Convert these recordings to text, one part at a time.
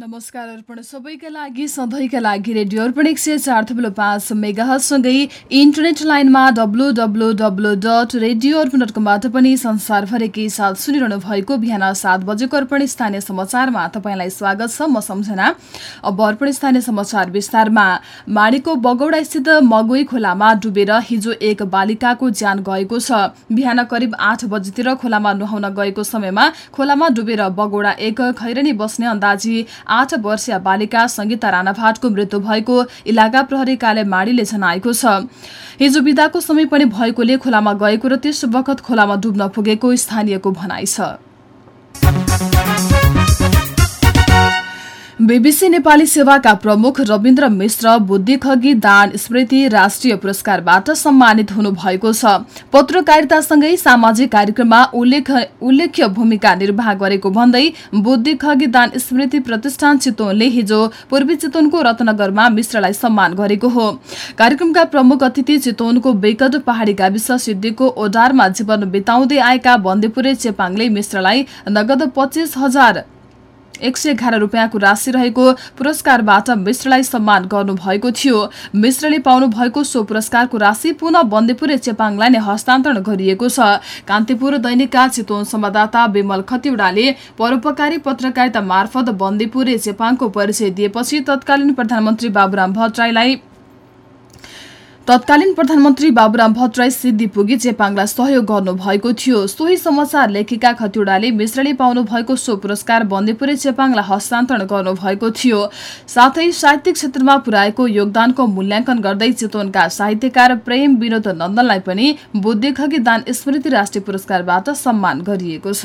नमस्कार अर्पण सबैका लागि सधैँका लागि रेडियो अर्पण एक सय चार थुप्रो पाँच मेगासँगै इन्टरनेट लाइनमा W W W dot radio Arpan dot कमबाट पनि संसारभरिकै साथ सुनिरहनु भएको बिहान सात बजेको अर्पण स्थानीय समाचारमा तपाईँलाई स्वागत छ। म सम्झना। अब अर्पण स्थानीय समाचार विस्तारमा। माडीको बगौडा स्थित मगुई खोलामा डुबेर हिजो एक बालिकाको ज्यान गएको छ। बिहान करिब आठ बजेतिर खोलामा नुहाउन गएको समयमा खोलामा डुबेर बगौडा एक खैरनी बस्ने अन्दाजी आठ वर्षीय बालिका संगीता राणाभाटको मृत्यु भएको इलाका प्रहरी कार्य माडीले जनाएको छ। हिजो विदाको समय पनि भएकोले खोलामा गएको र त्यस बखत खोलामा डुब्न पुगेको स्थानीयको भनाइ छ। बीबीसी नेपाली सेवाका प्रमुख रविन्द्र मिश्र बुद्धिखगी दान स्मृति राष्ट्रिय पुरस्कारबाट सम्मानित हुनुभएको छ। पत्रकारितासँगै सामाजिक कार्यक्रममा उल्लेख्य भूमिका निर्वाह गरेको भन्दै बुद्धिखगी दान स्मृति प्रतिष्ठान चितवनले हिजो पूर्वी चितवनको रत्नगरमा मिश्रलाई सम्मान गरेको हो। कार्यक्रमका प्रमुख अतिथि चितवनको बेकट पहाड़ी गाविस सिद्धिको ओडारमा जीवन बिताउँदै आएका बन्देपुरे चेपाङले मिश्रलाई नगद पच्चिस हजार एक सय एघार रुपियाँको राशि रहेको पुरस्कारबाट मिश्रलाई सम्मान गर्नुभएको थियो। मिश्रले पाउनु भएको सो पुरस्कारको राशि पुनः बन्देपुरे चेपाङलाई नै हस्तान्तरण गरिएको छ। कान्तिपुर दैनिकका चितवन संवाददाता विमल खतिवड़ाले परोपकारी पत्रकारिता मार्फत बन्देपुरे चेपाङको परिचय दिएपछि तत्कालीन प्रधानमन्त्री बाबुराम भट्टराईलाई तत्कालीन प्रधानमन्त्री बाबुराम भट्टराई सिद्धि पुगी चेपाङलाई सहयोग गर्नुभएको थियो। सोही समाचार लेखिका खतिवड़ाले मिश्रले पाउनु भएको सो पुरस्कार बन्देपुरे चेपाङलाई हस्तान्तरण गर्नुभएको थियो। साथै साहित्यिक क्षेत्रमा पुर्याएको योगदानको मूल्याङ्कन गर्दै चितवनका साहित्यकार प्रेम विनोद नन्दनलाई पनि बुद्धिखगी दान स्मृति राष्ट्रिय पुरस्कारबाट सम्मान गरिएको छ।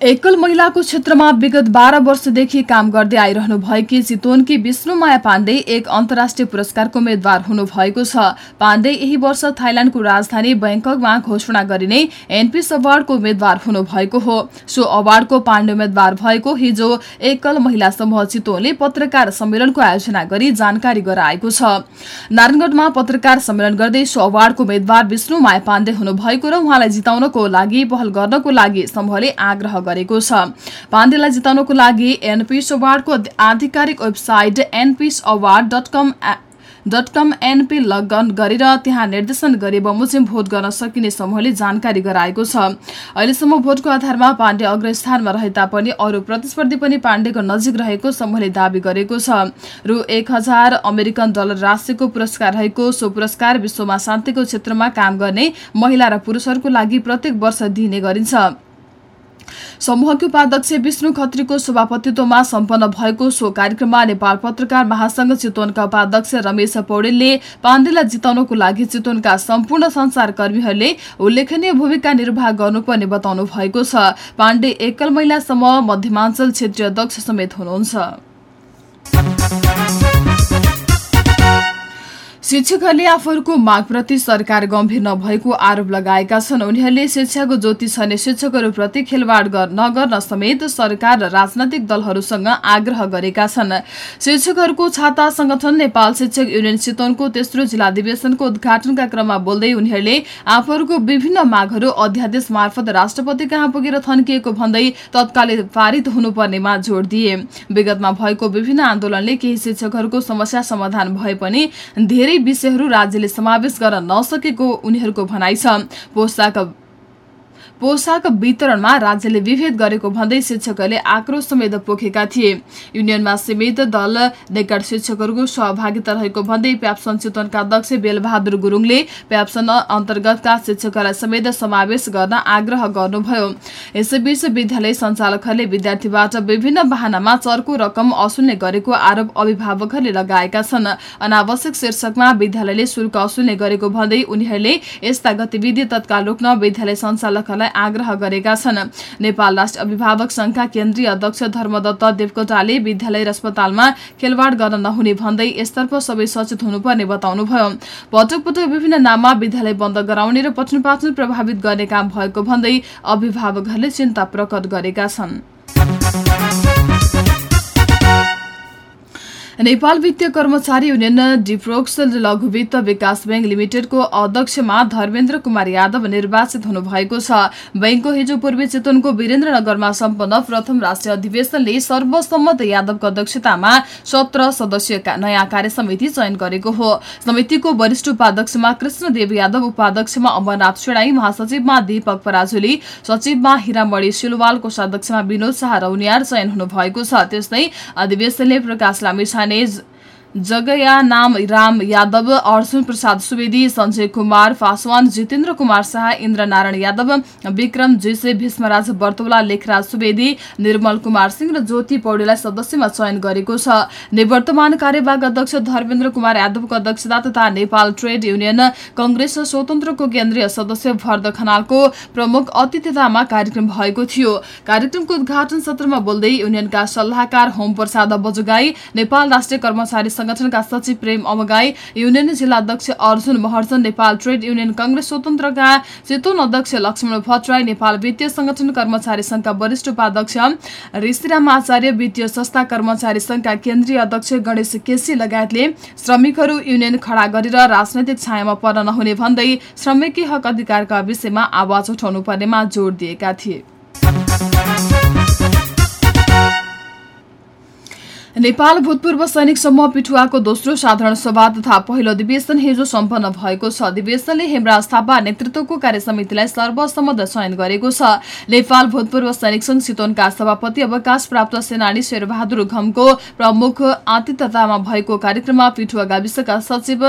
एकल महिलाको क्षेत्रमा विगत बाह्र वर्षदेखि काम गर्दै आइरहनु भएकी चितवनकी विष्णुमाया पाण्डे एक अन्तर्राष्ट्रिय पुरस्कारको उम्मेद्वार हुनुभएको छ। पाण्डे यही वर्ष थाइल्याण्डको राजधानी ब्याङ्ककमा घोषणा गरिने एनपिस अवार्डको उम्मेद्वार हुनुभएको हो। सो अवार्डको पाण्डे उम्मेद्वार भएको हिजो एकल महिला समूह चितवनले पत्रकार सम्मेलनको आयोजना गरी जानकारी गराएको छ। नारायणगढमा पत्रकार सम्मेलन गर्दै सो अवार्डको उम्मेद्वार विष्णुमाया पाण्डे हुनुभएको र उहाँलाई जिताउनको लागि पहल गर्नको लागि समूहले आग्रह गरेको छ। पाण्डेलाई जिताउनको लागि एनपिस अवार्डको आधिकारिक website एनपिस award dot com dot com NP लगन गरेर त्यहाँ निर्देशन गरे बमोजिम भोट गर्न सकिने समूहले जानकारी गराएको छ। अहिलेसम्म भोटको आधारमा पाण्डे अग्रस्थानमा रहे तापनि अरू प्रतिस्पर्धी पनि पाण्डेको नजिक रहेको समूहले दावी गरेको छ। रु एक हजार अमेरिकन डलर राशिको पुरस्कार रहेको सो पुरस्कार विश्वमा शान्तिको क्षेत्रमा काम गर्ने महिला र पुरूषहरूको लागि प्रत्येक वर्ष दिइने गरिन्छ। समूहकी उपाध्यक्ष विष्णु खत्रीको सभापतित्वमा सम्पन्न भएको सो कार्यक्रममा नेपाल पत्रकार महासंघ चितवनका उपाध्यक्ष रमेश पौडेलले पाण्डेलाई जिताउनको लागि चितवनका सम्पूर्ण संसारकर्मीहरूले उल्लेखनीय भूमिका निर्वाह गर्नुपर्ने बताउनु भएको छ। पाण्डे एकल महिलासम्म मध्यमाञ्चल क्षेत्रीय अध्यक्ष समेत हुनुहुन्छ। शिक्षकहरूले आफूहरूको मागप्रति सरकार गम्भीर नभएको आरोप लगाएका छन्। उनीहरूले शिक्षाको ज्योति छने शिक्षकहरूप्रति खेलवाड नगर्न समेत सरकार र राजनैतिक दलहरूसँग आग्रह गरेका छन्। शिक्षकहरूको छाता संगठन नेपाल शिक्षक युनियन चितवनको तेस्रो जिल्ला अधिवेशनको उद्घाटनका क्रममा बोल्दै उनीहरूले आफूहरूको विभिन्न मागहरू अध्यादेश मार्फत राष्ट्रपति कहाँ पुगेर थन्किएको भन्दै तत्कालै पारित हुनुपर्नेमा जोड़ दिए। विगतमा भएको विभिन्न आन्दोलनले केही शिक्षकहरूको समस्या समाधान भए पनि धेरै विषयहरू राज्यले समावेश गर्न नसकेको उनीहरूको भनाइ छ। पोसाक पोसाक वितरणमा राज्यले विभेद गरेको भन्दै शिक्षकहरूले आक्रोश समेत पोखेका थिए। युनियनमा सीमित दल निकट शिक्षकहरूको सहभागिता रहेको भन्दै प्याप्सन चितवनका अध्यक्ष बेलबहादुर गुरुङले प्याप्सन अन्तर्गतका शिक्षकहरूलाई समेत समावेश गर्न आग्रह गर्नुभयो। यसैबीच विद्यालय सञ्चालकहरूले विद्यार्थीबाट विभिन्न वाहनामा चर्को रकम असुल्ने गरेको आरोप अभिभावकहरूले लगाएका छन्। अनावश्यक शीर्षकमा विद्यालयले शुल्क असुल्ने गरेको भन्दै उनीहरूले यस्ता गतिविधि तत्काल रोक्न विद्यालय सञ्चालकहरूलाई आग्रह गरेका छन्। नेपाल राष्ट्र अभिभावक संघका केन्द्रीय अध्यक्ष धर्मदत्त देवकोटाले विद्यालय र अस्पतालमा खेलवाड गर्न नहुने भन्दै यसतर्फ सबै सचेत हुनुपर्ने बताउनुभयो। पटक पटक विभिन्न नाममा विद्यालय बन्द गराउने र पठन पाठन प्रभावित गर्ने काम भएको भन्दै अभिभावकहरूले चिन्ता प्रकट गरेका छन्। नेपाल वित्तीय कर्मचारी युनियन डिप्रोक्स लघु वित्त विकास ब्याङ्क लिमिटेडको अध्यक्षमा धर्मेन्द्र कुमार यादव निर्वाचित हुनुभएको छ। ब्याङ्कको हिजो पूर्वी चितवनको वीरेन्द्रनगरमा सम्पन्न प्रथम राष्ट्रिय अधिवेशनले सर्वसम्मत यादवको अध्यक्षतामा सत्र सदस्यीय नयाँ कार्य समिति चयन गरेको हो। समितिको वरिष्ठ उपाध्यक्षमा कृष्णदेव यादव उपाध्यक्षमा अमरनाथ सेडाई महासचिवमा दीपक पराजुली सचिवमा हिरामणी सिलवाल कोषाध्यक्षमा विनोद शाह रौनियार चयन हुनुभएको छ। त्यस्तै अधिवेशनले प्रकाश लामिछाने is जगया नाम राम यादव अर्जुन प्रसाद सुवेदी सञ्जय कुमार पासवान जितेन्द्र कुमार शाह इन्द्र नारायण यादव विक्रम जेसे भीष्मराज बर्तौला लेखराज सुवेदी निर्मल कुमार सिंह र ज्योति पौडेलाई सदस्यमा चयन गरेको छ। निवर्तमान कार्यवाहक अध्यक्ष धर्मेन्द्र कुमार यादवको अध्यक्षता तथा नेपाल ट्रेड युनियन कंग्रेस स्वतन्त्रको केन्द्रीय सदस्य भरद खनालको प्रमुख अतिथितामा कार्यक्रम भएको थियो। कार्यक्रमको उद्घाटन सत्रमा बोल्दै युनियनका सल्लाहकार होम प्रसाद बजुगाई नेपाल राष्ट्रिय कर्मचारी संगठनका सचिव प्रेम अमगाई युनियन जिल्ला अध्यक्ष Arjun Maharjan Nepal trade union congress स्वतन्त्रका Chitwan अध्यक्ष लक्ष्मण भट्टराई नेपाल वित्तीय संगठन कर्मचारी संघका वरिष्ठ उपाध्यक्ष ऋषिराम आचार्य वित्तीय संस्था कर्मचारी संघका केन्द्रीय अध्यक्ष गणेश केसी लगायतले श्रमिकहरू युनियन खडा गरेर राजनैतिक छायामा पर्न नहुने भन्दै श्रमिकी हक अधिकारका विषयमा आवाज उठाउनु पर्नेमा जोड़ दिएका थिए। नेपाल भूतपूर्व सैनिक समूह पिठुवाको दोस्रो साधारण सभा तथा पहिलो अधिवेशन हिजो सम्पन्न भएको छ। अधिवेशनले हेमराज थापा नेतृत्वको कार्य समितिलाई सर्वसम्मत चयन गरेको छ। नेपाल भूतपूर्व सैनिक संघ चितवनका सभापति अवकाश प्राप्त सेनानी शेरबहादुर घमको प्रमुख आतिथ्यतामा भएको कार्यक्रममा पिठुवा गाविसका सचिव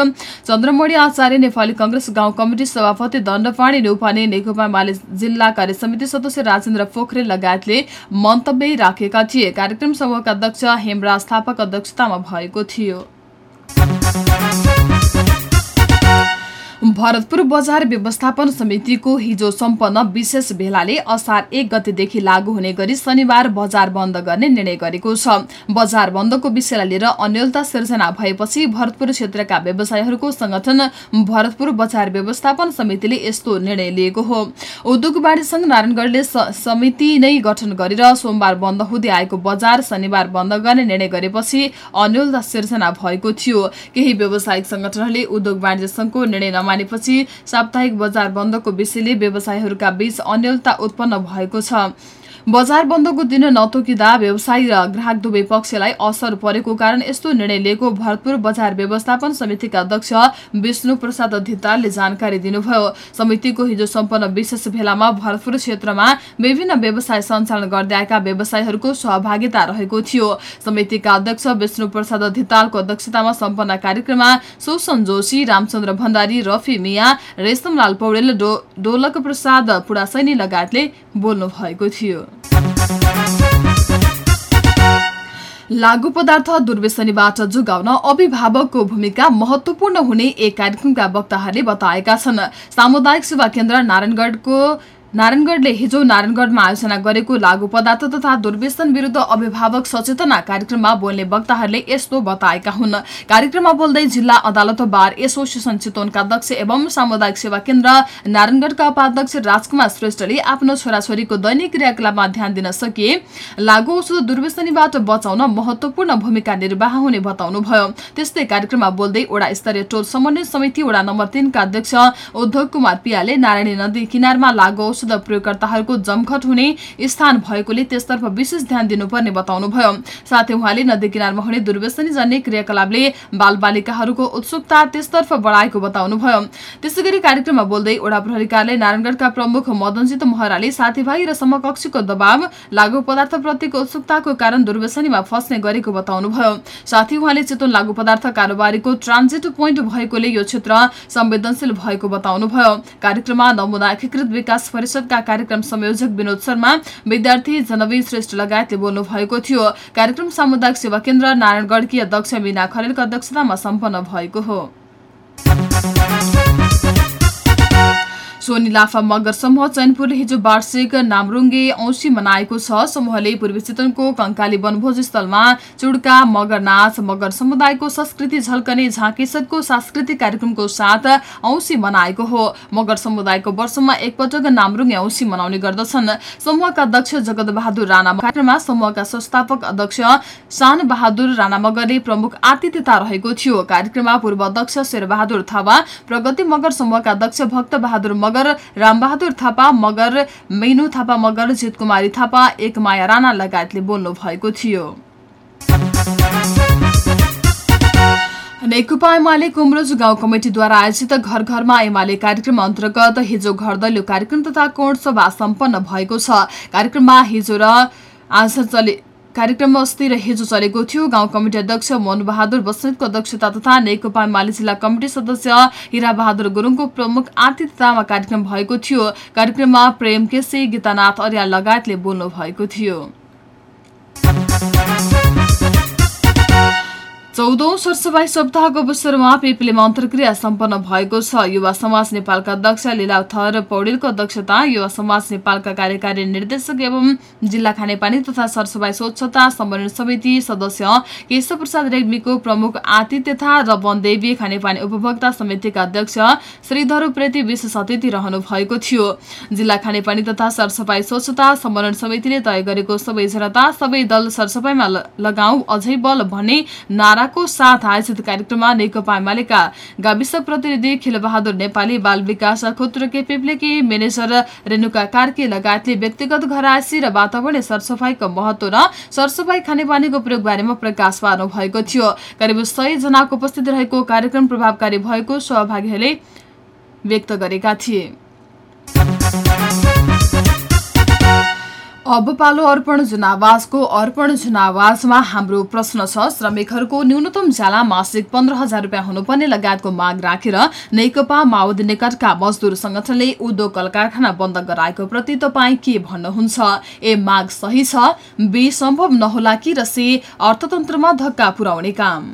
चन्द्रमणि आचार्य नेपाली कंग्रेस गाउँ कमिटी सभापति दण्डपाणी नेउपाने नेकपा माले जिल्ला कार्य समिति सदस्य राजेन्द्र पोखरेल लगायतले मन्तव्य राखेका थिए। कार्यक्रम समूहका अध्यक्ष हेमराज स्थापक अध्यक्षतामा भएको थियो। भरतपुर बजार व्यवस्थापन समितिको हिजो सम्पन्न विशेष भेलाले असार एक गतेदेखि लागू हुने गरी शनिबार बजार बन्द गर्ने निर्णय गरेको छ। बजार बन्दको विषयलाई लिएर अन्यलता सिर्जना भएपछि भरतपुर क्षेत्रका व्यवसायीहरूको संगठन भरतपुर बजार व्यवस्थापन समितिले यस्तो निर्णय लिएको हो। उद्योग वाणिज्य संघ नारायणगढले समिति नै गठन गरेर सोमबार बन्द हुँदै आएको बजार शनिबार बन्द गर्ने निर्णय गरेपछि अन्यलता सिर्जना भएको थियो। केही व्यावसायिक संगठनहरूले उद्योग वाणिज्य संघको निर्णय मानेपछि साप्ताहिक बजार बन्दको विषयले व्यवसायीहरूका बीच अन्यलता उत्पन्न भएको छ। बजार बन्दको दिन नतोकिँदा व्यवसायी र ग्राहक दुवै पक्षलाई असर परेको कारण यस्तो निर्णय लिएको भरतपुर बजार व्यवस्थापन समितिका अध्यक्ष विष्णु प्रसाद धितालले जानकारी दिनुभयो। समितिको हिजो सम्पन्न विशेष भेलामा भरतपुर क्षेत्रमा विभिन्न व्यवसाय सञ्चालन गर्दै आएका व्यवसायीहरूको सहभागिता रहेको थियो। समितिका अध्यक्ष विष्णु प्रसाद धितालको अध्यक्षतामा सम्पन्न कार्यक्रममा सुसन जोशी रामचन्द्र भण्डारी रफी मिया रेशमलाल पौडेल डोलक प्रसाद पुडासैनी लगायतले बोल्नु भएको थियो। लागू पदार्थ दुर्व्यसनीबाट जोगाउन अभिभावकको भूमिका महत्वपूर्ण हुने एक कार्यक्रमका वक्ताहरूले बताएका छन्। सामुदायिक सेवा केन्द्र नारायणगढको नारायणगढले हिजो नारायणगढमा आयोजना गरेको लागू पदार्थ तथा दुर्व्यसन विरूद्ध अभिभावक सचेतना कार्यक्रममा बोल्ने वक्ताहरूले यस्तो बताएका हुन्। कार्यक्रममा बोल्दै जिल्ला अदालत बार एसोसिएसन चितवनका अध्यक्ष एवं सामुदायिक सेवा केन्द्र नारायणगढका उपाध्यक्ष राजकुमार श्रेष्ठले आफ्नो छोराछोरीको दैनिक क्रियाकलापमा ध्यान दिन सकिए लागू औषध दुर्व्यसनीबाट बचाउन महत्वपूर्ण भूमिका निर्वाह हुने बताउनुभयो। त्यस्तै कार्यक्रममा बोल्दै वडा स्तरीय टोल समन्वय समिति वडा नम्बर तीनका अध्यक्ष उद्धव कुमार पियाले नारायणी नदी किनारमा लागू औषध प्रयोगकर्ताहरूको जमघट हुने स्थान भएकोले त्यसतर्फ विशेष ध्यान दिनुपर्ने बताउनुभयो। साथै उहाँले नदी किनारमा हुने दुर्व्यसनी जन्य क्रियाकलापले बाल बालिकाहरूको उत्सुकता त्यसतर्फ बढाएको बताउनुभयो। त्यसै गरी कार्यक्रममा बोल्दै ओडा प्रहरी कार्यालय नारायणगढ़का प्रमुख मदनजित महराले साथीभाइ र समकक्षीको दबाव लागू पदार्थ प्रतिको उत्सुकताको कारण दुर्व्यसनीमा फस्ने गरेको बताउनुभयो। साथै उहाँले चेतन लागू पदार्थ कारोबारीको ट्रान्जिट पोइन्ट भएकोले यो क्षेत्र संवेदनशील भएको बताउनुभयो। कार्यक्रममा नमुना एकीकृत विकास परिषदका कार्यक्रम संयोजक विनोद शर्मा विद्यार्थी जनवी श्रेष्ठ लगायतले बोल्नु भएको थियो। कार्यक्रम सामुदायिक सेवा केन्द्र नारायणगढकी अध्यक्ष मीना खरेलको अध्यक्षतामा सम्पन्न भएको हो। सोनी लाफा मगर समूह चैनपुरले हिजो वार्षिक नामरुङ्गे औँसी मनाएको छ। समूहले पूर्वी चितवनको कंकाली वनभोज स्थलमा चुड्का मगर नाच मगर समुदायको संस्कृति झल्कने झाँकेसरको सांस्कृतिक कार्यक्रमको साथ औँसी मनाएको हो। मगर समुदायको वर्षमा एकपटक नामरुङ औँसी मनाउने गर्दछन्। समूहका अध्यक्ष जगत बहादुर राणा कार्यक्रममा समूहका संस्थापक अध्यक्ष शान बहादुर राणा मगरले प्रमुख आतिथ्यता रहेको थियो। कार्यक्रममा पूर्व अध्यक्ष शेरबहादुर थापा प्रगति मगर समूहका अध्यक्ष भक्त बहादुर रामबहादुर थापा मगर मेनु थापा मगर जितकुमारी थापा एकमाया राणा लगायतले बोल्नु भएको थियो। नेकपा एमाले कुमरोज गाउँ कमिटिद्वारा आयोजित घर घरमा एमाले कार्यक्रम अन्तर्गत हिजो घर दलीय कार्यक्रम तथा कोण सभा सम्पन्न भएको छ। कार्यक्रममा हिजो र आज चले कार्यक्रम अस्थिर हिजो चलेको थियो। गाउँ कमिटी अध्यक्ष मोहन बहादुर बस्नेतको अध्यक्षता तथा नेकपा एमाले जिल्ला कमिटी सदस्य हिरा बहादुर गुरुङको प्रमुख आतिथ्यतामा कार्यक्रम भएको थियो। कार्यक्रममा प्रेम केसी गीतानाथ अर्याल लगायतले बोल्नु भएको थियो। चौधौं सरसफाई सप्ताहको अवसरमा पेपलेमा अन्तर्क्रिया सम्पन्न भएको छ। युवा समाज नेपालका अध्यक्ष लीला थर पौडेलको अध्यक्षता युवा समाज नेपालका कार्यकारी निर्देशक एवं जिल्ला खानेपानी तथा सरसफाई स्वच्छता समन्वय समिति सदस्य केशव प्रसाद रेग्मीको प्रमुख आतिथ्यता र वनदेवी खानेपानी उपभोक्ता समितिका अध्यक्ष श्रीधर प्रेती विशेष अतिथि रहनु भएको थियो। जिल्ला खानेपानी तथा सरसफाई स्वच्छता समन्वय समितिले तय गरेको सबै जनता सबै दल सरसफाईमा लगाऊ अझै बल भन्ने नारा को साथ आयोजित कार्यक्रममा नेकपा एमालेका गाविस प्रतिनिधि खिलबहादुर नेपाली बाल विकास खुत्रके पेप्लेकी मेनेजर रेणुका कार्की लगायतले व्यक्तिगत घरायसी र वातावरणीय सरसफाईको महत्व र सरसफाई खानेपानीको प्रयोग बारेमा प्रकाश पार्नु भएको थियो। करिब सय जनाको उपस्थिति रहेको कार्यक्रम प्रभावकारी भएको सहभागीहरूले व्यक्त गरेका थिए। अब पालो अर्पण जनावासको अर्पण जनावासमा हाम्रो प्रश्न छ। श्रमिकहरूको न्यूनतम ज्याला मासिक पन्ध्र हजार रुपियाँ हुनुपर्ने लगायतको माग राखेर नेकपा माओवादी निकटका मजदुर संगठनले उद्योग कल कारखाना बन्द गराएको प्रति तपाईँ के भन्नुहुन्छ? ए माग सही छ बी सम्भव नहोला कि र सी अर्थतन्त्रमा धक्का पुर्याउने काम?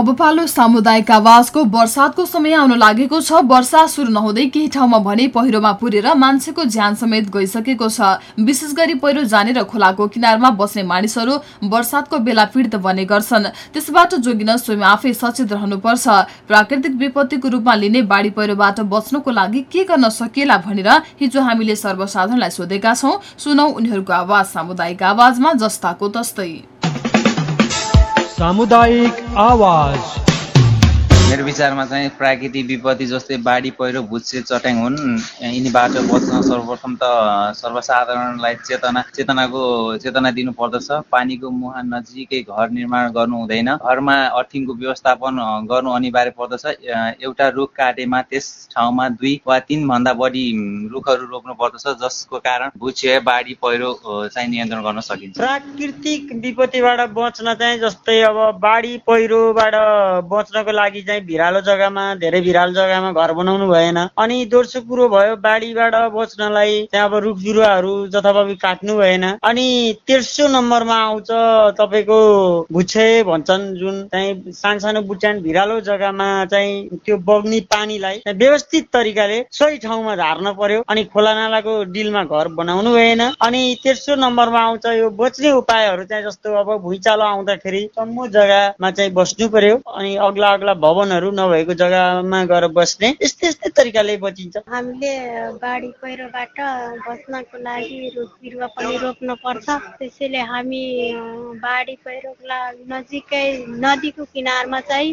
अब पालो सामुदायिक आवाजको वर्षातको समय आउन लागेको छ। वर्षा सुरु नहुँदै केही ठाउँमा भने पहिरोमा पुरेर मान्छेको ज्यान समेत गइसकेको छ। विशेष गरी पहिरो जाने र खोलाको किनारमा बस्ने मानिसहरू वर्षातको बेला पीडित बन्ने गर्छन्। त्यसबाट जोगिन स्वयं आफै सचेत रहनुपर्छ। प्राकृतिक विपत्तिको रूपमा लिने बाढी पहिरोबाट बच्नको लागि के गर्न सकिएला भनेर हिजो हामीले सर्वसाधारणलाई सोधेका छौं। सुनौ उनीहरूको आवाज सामुदायिक आवाजमा जस्ताको तस्तै। सामुदायिक आवाज़। मेरो विचारमा चाहिँ प्राकृतिक विपत्ति जस्तै बाढी पहिरो भुच्चे चट्याङ हुन्। यिनीबाट बच्न सर्वप्रथम त सर्वसाधारणलाई चेतना चेतनाको चेतना दिनु पर्दछ पानीको मुहान नजिकै घर निर्माण गर्नु हुँदैन। घरमा अर्थिङको व्यवस्थापन गर्नु अनिवार्य पर्दछ। एउटा रुख काटेमा त्यस ठाउँमा दुई वा तिनभन्दा बढी म, रुखहरू रोप्नु पर्दछ जसको कारण भुच्चे बाढी पहिरो चाहिँ नियन्त्रण गर्न सकिन्छ। प्राकृतिक विपत्तिबाट बच्न चाहिँ जस्तै अब बाढी पहिरोबाट बच्नको लागि चाहिँ भिरालो जग्गामा धेरै भिरालो जग्गामा घर बनाउनु भएन। अनि दोस्रो कुरो भयो बाढीबाट बच्नलाई त्यहाँ अब रुख बिरुवाहरू जथाभावी काट्नु भएन। अनि तेस्रो नम्बरमा आउँछ तपाईँको भुच्छे भन्छन् जुन चाहिँ सानो सानो बुट्यान भिरालो जग्गामा चाहिँ त्यो बग्ने पानीलाई व्यवस्थित तरिकाले सही ठाउँमा झार्न पर्यो अनि खोला नालाको डिलमा घर बनाउनु भएन। अनि तेस्रो नम्बरमा आउँछ यो बच्ने उपायहरू चाहिँ जस्तो अब भुइँचालो आउँदाखेरि सम्मु जग्गामा चाहिँ बस्नु पर्यो। अनि अग्ला अग्ला भवनहरू नभएको जग्गामा गएर बस्ने। यस्तै यस्तै तरिकाले बचिन्छ। हामीले बाढी पहिरोबाट बस्नको लागि रुख बिरुवा पनि रोप्न पर्छ त्यसैले हामी बाढी पहिरोको लागि नजिकै नदीको किनारमा चाहिँ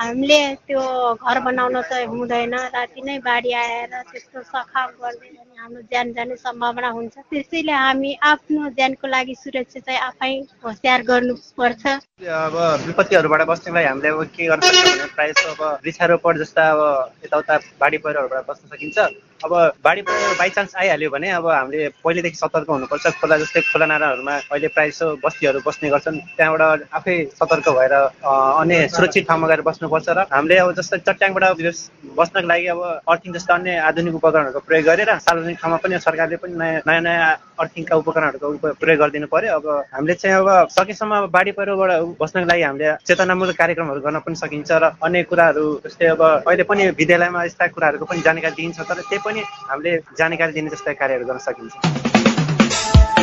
हामीले त्यो घर बनाउन चाहिँ हुँदैन। राति नै बाढी आएर त्यस्तो सखाप गरिदियो भने हाम्रो ज्यान जाने सम्भावना हुन्छ। त्यसैले हामी आफ्नो ज्यानको लागि सुरक्षा चाहिँ आफै होसियार गर्नुपर्छ। अब विपत्तिहरूबाट बस्नलाई हामीले अब के गर्न सक्छौँ भने प्रायः जस्तो अब वृक्षारोपण जस्ता अब यताउता बाढी पहिरोहरूबाट बस्न सकिन्छ। अब बाढी बाइचान्स आइहाल्यो भने अब हामीले पहिलेदेखि सतर्क हुनुपर्छ। खोला जस्तै खोला नालाहरूमा अहिले प्रायः जस्तो बस्तीहरू बस्ने गर्छन् त्यहाँबाट आफै सतर्क भएर अन्य सुरक्षित ठाउँमा गएर बस्नुपर्छ र हामीले अब जस्तै चट्याङबाट बस्नको लागि अब अर्थिङ जस्ता अन्य आधुनिक उपकरणहरूको प्रयोग गरेर सार्वजनिक ठाउँमा पनि सरकारले पनि नयाँ नयाँ नयाँ अर्थिङका उपकरणहरूको उप- प्रयोग गरिदिनु पर्यो। अब हामीले चाहिँ अब सकेसम्म अब बाढी पहिरोबाट बस्नको लागि हामीले चेतनामूलक कार्यक्रमहरू गर्न पनि सकिन्छ र अन्य कुराहरू जस्तै अब अहिले पनि विद्यालयमा यस्ता कुराहरूको पनि जानकारी दिइन्छ तर त्यही पनि हामीले जानकारी दिने जस्ता कार्यहरू गर्न सकिन्छ।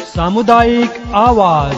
सामुदायिक आवाज।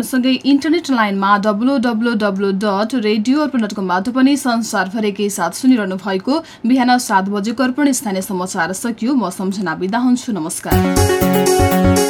अर्पणसँगै इन्टरनेट लाइनमा W W W dot radio Arpan dot कमबाट पनि संसारभरिकै साथ सुनिरहनु भएको बिहान सात बजेको अर्पण स्थानीय समाचार सकियो। म सम्झना बिदा हुन्छु। नमस्कार।